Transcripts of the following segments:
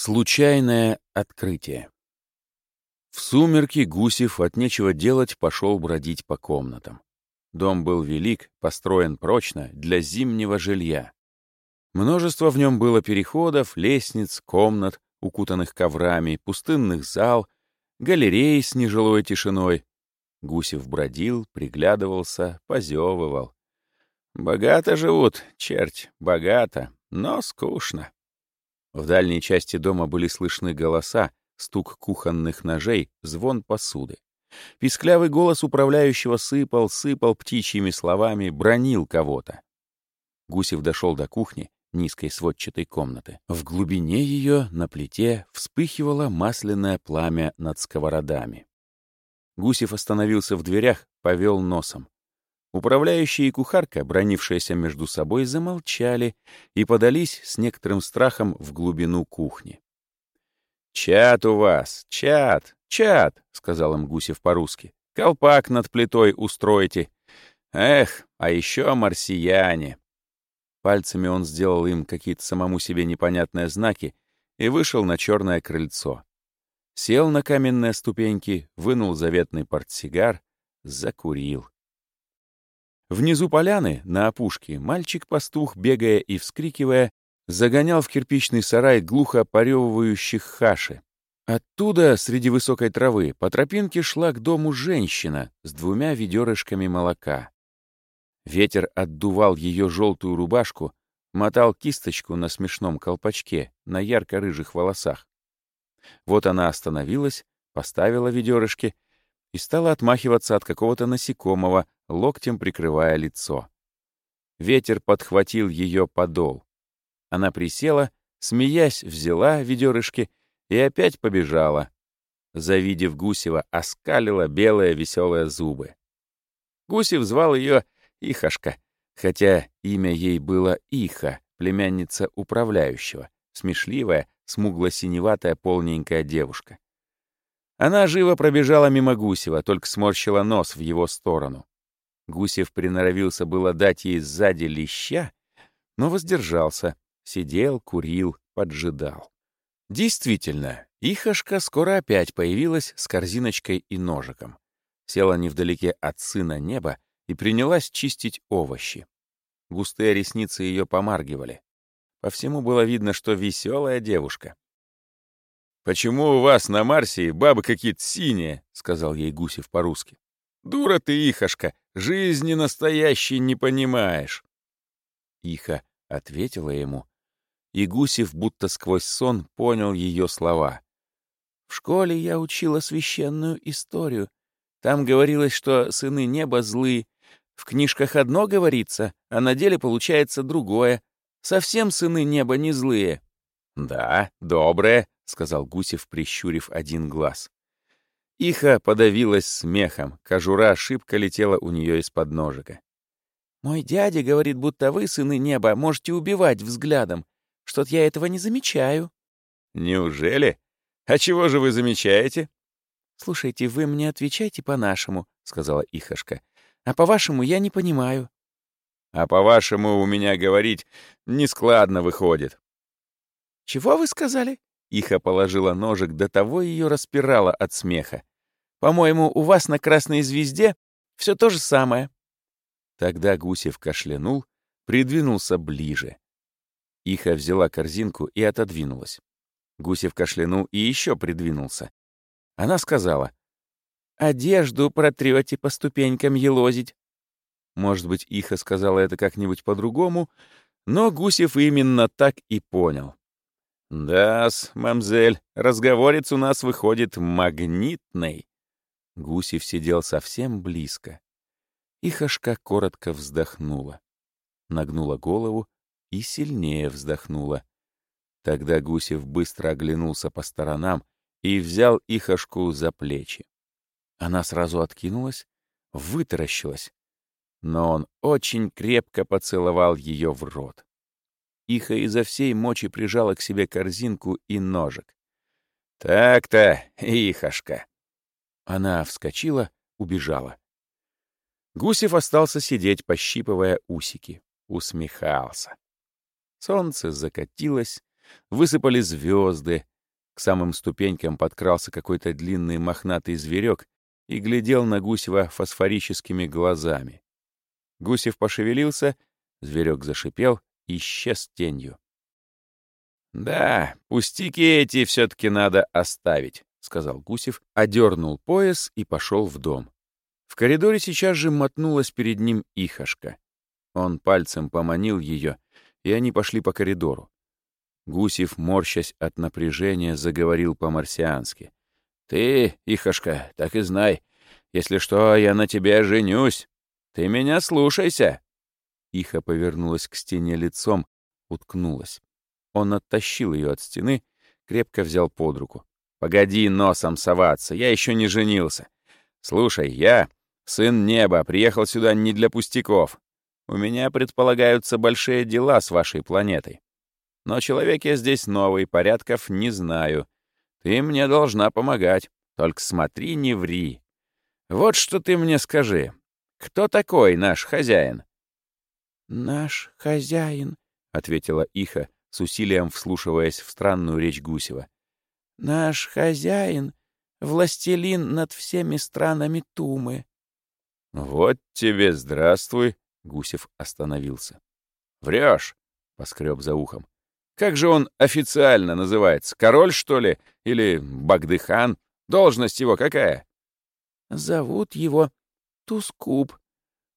Случайное открытие. В сумерки Гусев от нечего делать пошел бродить по комнатам. Дом был велик, построен прочно, для зимнего жилья. Множество в нем было переходов, лестниц, комнат, укутанных коврами, пустынных зал, галерей с нежилой тишиной. Гусев бродил, приглядывался, позевывал. Богато живут, черт, богато, но скучно. В дальней части дома были слышны голоса, стук кухонных ножей, звон посуды. Писклявый голос управляющего сыпал, сыпал птичьими словами, бронил кого-то. Гусев дошел до кухни, низкой сводчатой комнаты. В глубине ее, на плите, вспыхивало масляное пламя над сковородами. Гусев остановился в дверях, повел носом. Управляющий и кухарка, бронившиеся между собой, замолчали и подались с некоторым страхом в глубину кухни. «Чат у вас, чат, чат!» — сказал им Гусев по-русски. «Колпак над плитой устройте. Эх, а еще марсияне!» Пальцами он сделал им какие-то самому себе непонятные знаки и вышел на черное крыльцо. Сел на каменные ступеньки, вынул заветный портсигар, закурил. Внизу поляны, на опушке, мальчик-пастух, бегая и вскрикивая, загонял в кирпичный сарай глухо порёвывающих хаши. Оттуда, среди высокой травы, по тропинке шла к дому женщина с двумя ведерышками молока. Ветер отдувал ее желтую рубашку, мотал кисточку на смешном колпачке, на ярко-рыжих волосах. Вот она остановилась, поставила ведерышки и стала отмахиваться от какого-то насекомого, локтем прикрывая лицо. Ветер подхватил ее подол. Она присела, смеясь, взяла ведерышки и опять побежала. Завидев Гусева, оскалила белые веселые зубы. Гусев звал ее Ихашка, хотя имя ей было Иха, племянница управляющего, смешливая, смугло-синеватая полненькая девушка. Она живо пробежала мимо Гусева, только сморщила нос в его сторону. Гусев приноровился было дать ей сзади леща, но воздержался, сидел, курил, поджидал. Действительно, Ихашка скоро опять появилась с корзиночкой и ножиком. Села невдалеке от сына неба и принялась чистить овощи. Густые ресницы ее помаргивали. По всему было видно, что веселая девушка. «Почему у вас на Марсе бабы какие-то синие?» — сказал ей Гусев по-русски. «Дура ты, Ихашка, жизни настоящей не понимаешь». Иха ответила ему, и Гусев будто сквозь сон понял ее слова. «В школе я учила священную историю. Там говорилось, что сыны неба злы. В книжках одно говорится, а на деле получается другое. Совсем сыны неба не злые». «Да, добрые», — сказал Гусев, прищурив один глаз. Иха подавилась смехом, кожура шибко летела у нее из-под ножика. «Мой дядя говорит, будто вы, сыны неба, можете убивать взглядом. Что-то я этого не замечаю». «Неужели? А чего же вы замечаете?» «Слушайте, вы мне отвечайте по-нашему», — сказала Ихашка. «А по-вашему я не понимаю». «А по-вашему у меня говорить нескладно выходит». «Чего вы сказали?» Иха положила ножик, до того ее распирала от смеха. По-моему, у вас на красной звезде все то же самое». Тогда Гусев кашлянул, придвинулся ближе. Иха взяла корзинку и отодвинулась. Гусев кашлянул и еще придвинулся. Она сказала, «Одежду протрете по ступенькам елозить». Может быть, Иха сказала это как-нибудь по-другому, но Гусев именно так и понял. «Да-с, мамзель, разговорец у нас выходит магнитный». Гусев сидел совсем близко. И Хашка коротко вздохнула. Нагнула голову и сильнее вздохнула. Тогда Гусев быстро оглянулся по сторонам и взял Ихашку за плечи. Она сразу откинулась, вытаращилась, но он очень крепко поцеловал ее в рот. Иха изо всей мочи прижала к себе корзинку и ножик. «Так-то, Ихашка, она вскочила, убежала. Гусев остался сидеть, пощипывая усики. Усмехался. Солнце закатилось, высыпали звезды. К самым ступенькам подкрался какой-то длинный мохнатый зверек и глядел на Гусева фосфорическими глазами. Гусев пошевелился, зверек зашипел исчез тенью. «Да, пустяки эти все-таки надо оставить», — сказал Гусев, одернул пояс и пошел в дом. В коридоре сейчас же мотнулась перед ним Ихашка. Он пальцем поманил ее, и они пошли по коридору. Гусев, морщась от напряжения, заговорил по-марсиански. «Ты, Ихашка, так и знай, если что, я на тебе женюсь. Ты меня слушайся!» Иха повернулась к стене лицом, уткнулась. Он оттащил ее от стены, крепко взял под руку. «Погоди носом соваться, я еще не женился. Слушай, я, сын неба, приехал сюда не для пустяков. У меня предполагаются большие дела с вашей планетой. Но человек я здесь новый, порядков не знаю. Ты мне должна помогать, только смотри, не ври. Вот что ты мне скажи. Кто такой наш хозяин?» «Наш хозяин», — ответила Иха, с усилием вслушиваясь в странную речь Гусева. Наш хозяин — властелин над всеми странами Тумы. — Вот тебе здравствуй, — Гусев остановился. — Врешь, — поскреб за ухом. — Как же он официально называется? Король, что ли? Или Багдыхан? Должность его какая? — Зовут его Тускуб.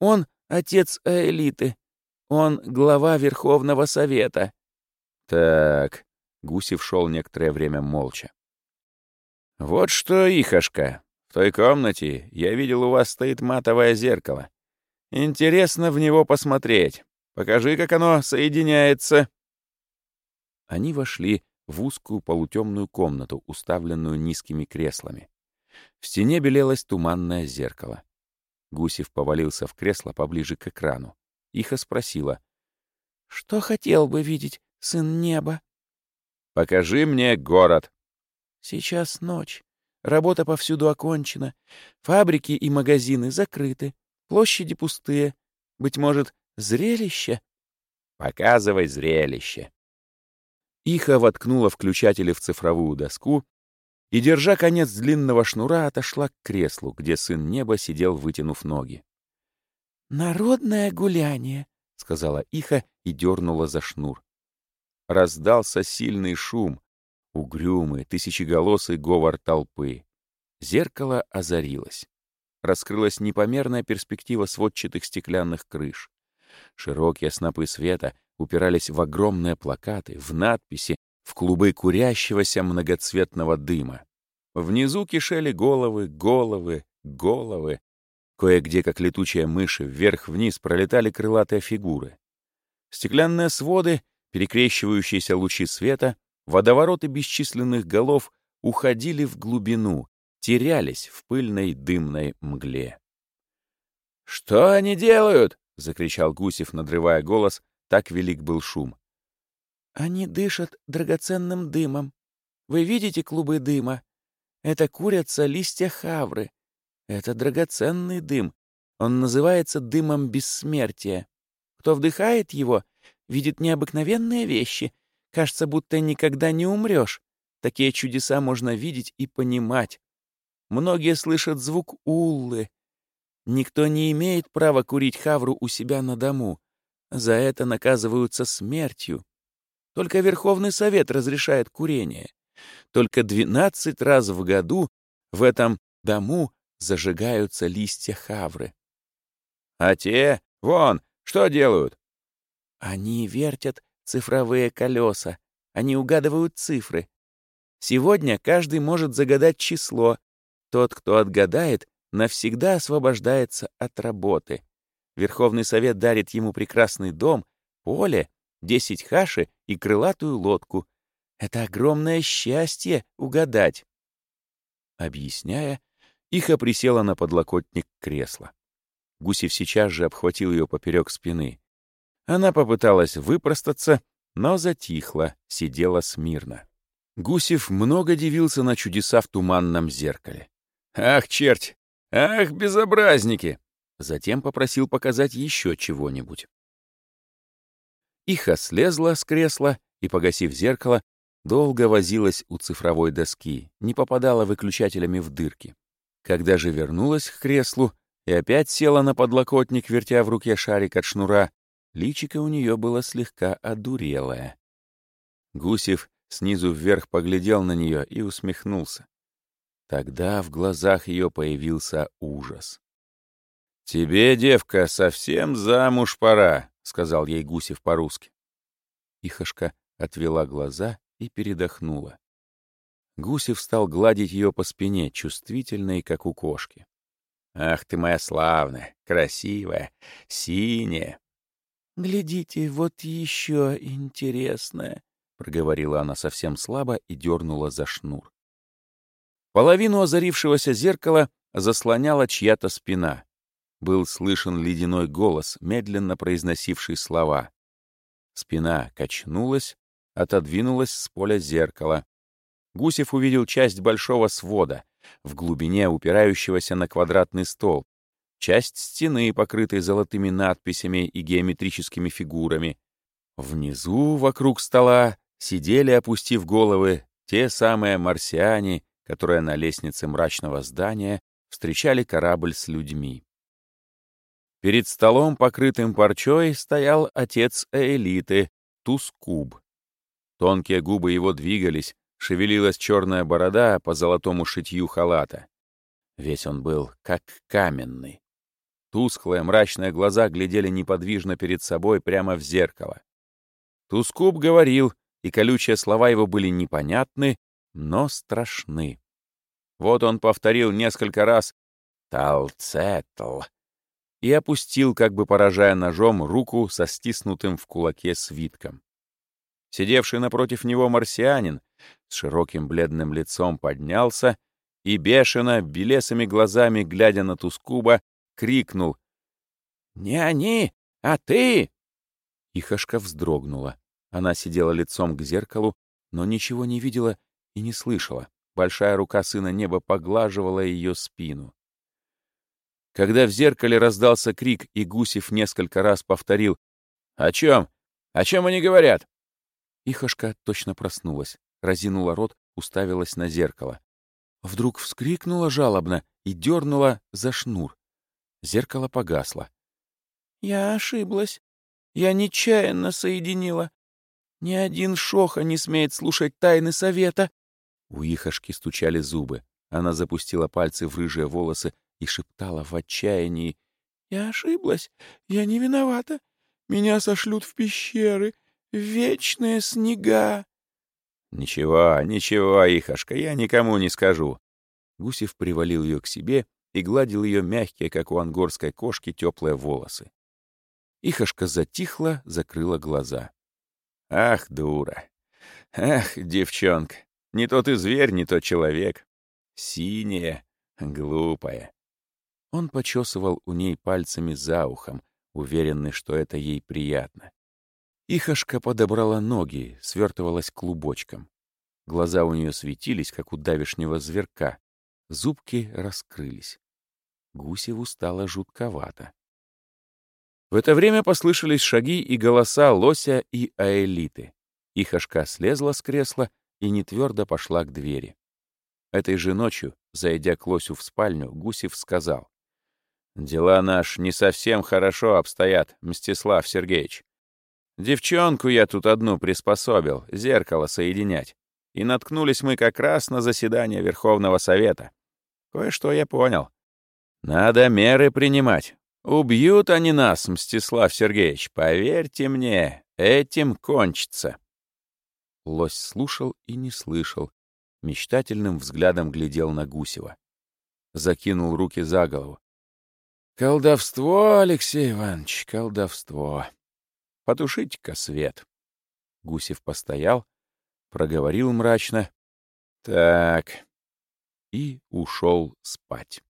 Он отец элиты. Он глава Верховного Совета. — Так, Гусев шел некоторое время молча. «Вот что, Ихашка, в той комнате я видел, у вас стоит матовое зеркало. Интересно в него посмотреть. Покажи, как оно соединяется». Они вошли в узкую полутемную комнату, уставленную низкими креслами. В стене белелось туманное зеркало. Гусев повалился в кресло поближе к экрану. Иха спросила. «Что хотел бы видеть сын неба?» Покажи мне город. Сейчас ночь. Работа повсюду окончена. Фабрики и магазины закрыты. Площади пустые. Быть может, зрелище? Показывай зрелище. Иха воткнула включатели в цифровую доску и, держа конец длинного шнура, отошла к креслу, где сын неба сидел, вытянув ноги. «Народное гуляние», — сказала Иха и дернула за шнур. Раздался сильный шум, угрюмый, тысячеголосый говор толпы. Зеркало озарилось. Раскрылась непомерная перспектива сводчатых стеклянных крыш. Широкие снопы света упирались в огромные плакаты, в надписи, в клубы курящегося многоцветного дыма. Внизу кишели головы, головы, головы. Кое-где, как летучие мыши, вверх-вниз пролетали крылатые фигуры. Стеклянные своды Перекрещивающиеся лучи света, водовороты бесчисленных голов уходили в глубину, терялись в пыльной дымной мгле. «Что они делают?» — закричал Гусев, надрывая голос, так велик был шум. «Они дышат драгоценным дымом. Вы видите клубы дыма? Это курятся листья хавры. Это драгоценный дым. Он называется дымом бессмертия. Кто вдыхает его, видит необыкновенные вещи. Кажется, будто никогда не умрешь. Такие чудеса можно видеть и понимать. Многие слышат звук уллы. Никто не имеет права курить хавру у себя на дому. За это наказываются смертью. Только Верховный Совет разрешает курение. Только двенадцать раз в году в этом дому зажигаются листья хавры. А те, вон, что делают? Они вертят цифровые колеса. Они угадывают цифры. Сегодня каждый может загадать число. Тот, кто отгадает, навсегда освобождается от работы. Верховный Совет дарит ему прекрасный дом, поле, десять хаши и крылатую лодку. Это огромное счастье угадать. Объясняя, Иха присела на подлокотник кресла. Гусев сейчас же обхватил ее поперек спины. Она попыталась выпростаться, но затихла, сидела смирно. Гусев много дивился на чудеса в туманном зеркале. «Ах, черт! Ах, безобразники!» Затем попросил показать еще чего-нибудь. Иха слезла с кресла и, погасив зеркало, долго возилась у цифровой доски, не попадала выключателями в дырки. Когда же вернулась к креслу и опять села на подлокотник, вертя в руке шарик от шнура, личико у нее было слегка одурелое. Гусев снизу вверх поглядел на нее и усмехнулся. Тогда в глазах ее появился ужас. «Тебе, девка, совсем замуж пора», — сказал ей Гусев по-русски. Ихошка отвела глаза и передохнула. Гусев стал гладить ее по спине, чувствительной, как у кошки. «Ах ты моя славная, красивая, синяя!» «Глядите, вот еще интересное!» — проговорила она совсем слабо и дернула за шнур. Половину озарившегося зеркала заслоняла чья-то спина. Был слышен ледяной голос, медленно произносивший слова. Спина качнулась, отодвинулась с поля зеркала. Гусев увидел часть большого свода, в глубине упирающегося на квадратный стол, часть стены, покрытой золотыми надписями и геометрическими фигурами. Внизу, вокруг стола, сидели, опустив головы, те самые марсиане, которые на лестнице мрачного здания встречали корабль с людьми. Перед столом, покрытым парчой, стоял отец Элиты, Тускуб. Тонкие губы его двигались, шевелилась черная борода по золотому шитью халата. Весь он был как каменный. Тусклые, мрачные глаза глядели неподвижно перед собой прямо в зеркало. Тускуб говорил, и колючие слова его были непонятны, но страшны. Вот он повторил несколько раз «Талцетл» и опустил, как бы поражая ножом, руку со стиснутым в кулаке свитком. Сидевший напротив него марсианин широким бледным лицом поднялся и, бешено, белесыми глазами, глядя на Тускуба, крикнул «Не они, а ты!» Ихашка вздрогнула. Она сидела лицом к зеркалу, но ничего не видела и не слышала. Большая рука сына неба поглаживала ее спину. Когда в зеркале раздался крик, и Гусев несколько раз повторил «О чем? О чем они говорят?» Ихошка точно проснулась, разинула рот, уставилась на зеркало. Вдруг вскрикнула жалобно и дернула за шнур. Зеркало погасло. «Я ошиблась. Я нечаянно соединила. Ни один шоха не смеет слушать тайны совета». У Ихошки стучали зубы. Она запустила пальцы в рыжие волосы и шептала в отчаянии. «Я ошиблась. Я не виновата. Меня сошлют в пещеры, в вечные снега». «Ничего, ничего, Ихошка, я никому не скажу». Гусев привалил ее к себе и гладил ее мягкие, как у ангорской кошки, теплые волосы. Ихошка затихла, закрыла глаза. «Ах, дура! Ах, девчонка! Не то ты зверь, не то человек. Синяя, глупая. Он почесывал у ней пальцами за ухом, уверенный, что это ей приятно. Ихошка подобрала ноги, свертывалась клубочком. Глаза у нее светились, как у давешнего зверка. Зубки раскрылись. Гусеву стало жутковато. В это время послышались шаги и голоса Лося и Аэлиты. Ихошка слезла с кресла и нетвердо пошла к двери. Этой же ночью, зайдя к Лосю в спальню, Гусев сказал. «Дела наш не совсем хорошо обстоят, Мстислав Сергеевич. Девчонку я тут одну приспособил, зеркало соединять. И наткнулись мы как раз на заседание Верховного Совета. Кое-что я понял. Надо меры принимать. Убьют они нас, Мстислав Сергеевич, поверьте мне, этим кончится. Лось слушал и не слышал. Мечтательным взглядом глядел на Гусева. Закинул руки за голову. «Колдовство, Алексей Иванович, колдовство. Потушите-ка свет». Гусев постоял, проговорил мрачно. «Так». И ушел спать.